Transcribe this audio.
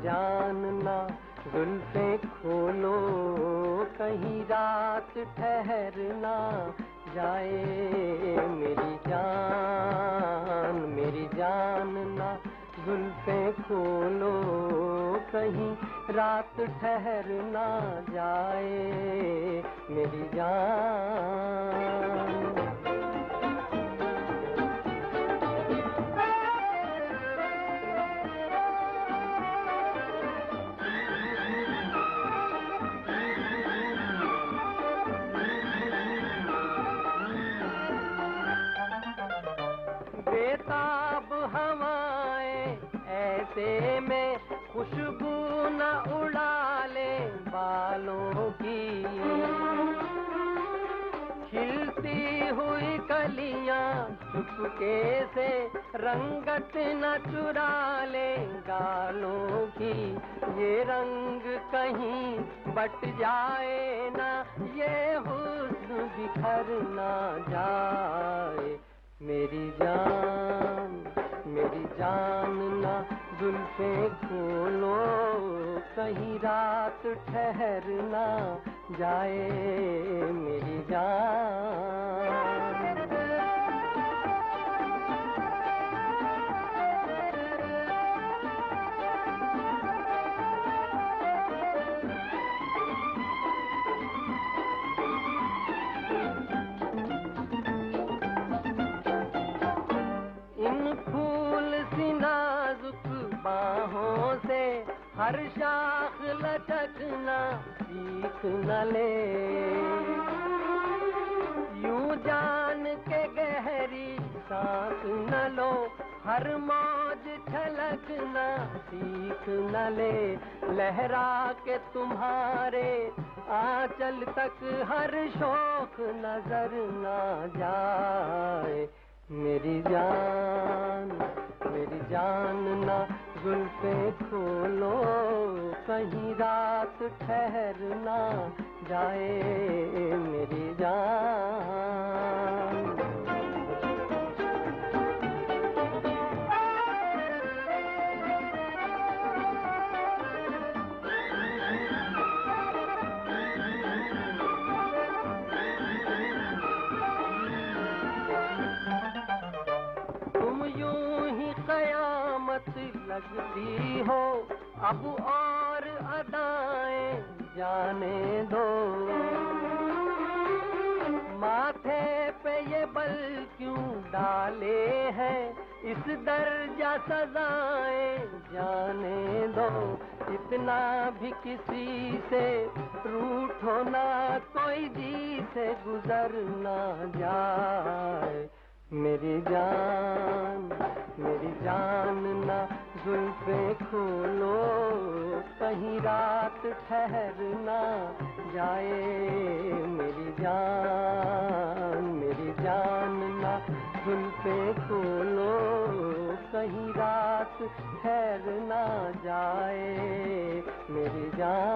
जानना जुल्फे खोलो, कहीं रात ठहरना। जाए मेरी जान, मेरी जानना जुल्फे खोलो, कहीं रात ठहरना। जाए मेरी जान। ऐसे में खुशबू न उड़ा ले बालों की। खिलती हुई कलियाँ चुपके से रंगत न चुरा ले गालों की। ये रंग कहीं बट जाए ना, ये हुस्न बिखर ना जाए मेरी जान। मेरी जान ना जुल्फे खोलो कहीं रात ठहरना जाए मेरी जान। हर शाख लटकना सीख न ले। यूँ जान के गहरी सांस न लो, हर मौज छलकना सीख न ले। लहरा के तुम्हारे आंचल तक हर शौक नज़र न जाए। मेरी जान मेरी जान जुल्फे खोलो कहीं रात ठहरना जाए मेरी जान। कयामत लगती हो, अब और अदाएँ जाने दो। माथे पे ये बल क्यों डाले हैं, इस दर्जा सजाएँ जाने दो। इतना भी किसी से रूठो ना, कोई जी से गुजर ना जाए। मेरी जान कहीं रात ठहरना जाए मेरी जान मेरी जान ना जुल्फे खोलो, कहीं रात ठहरना जाए मेरी जान।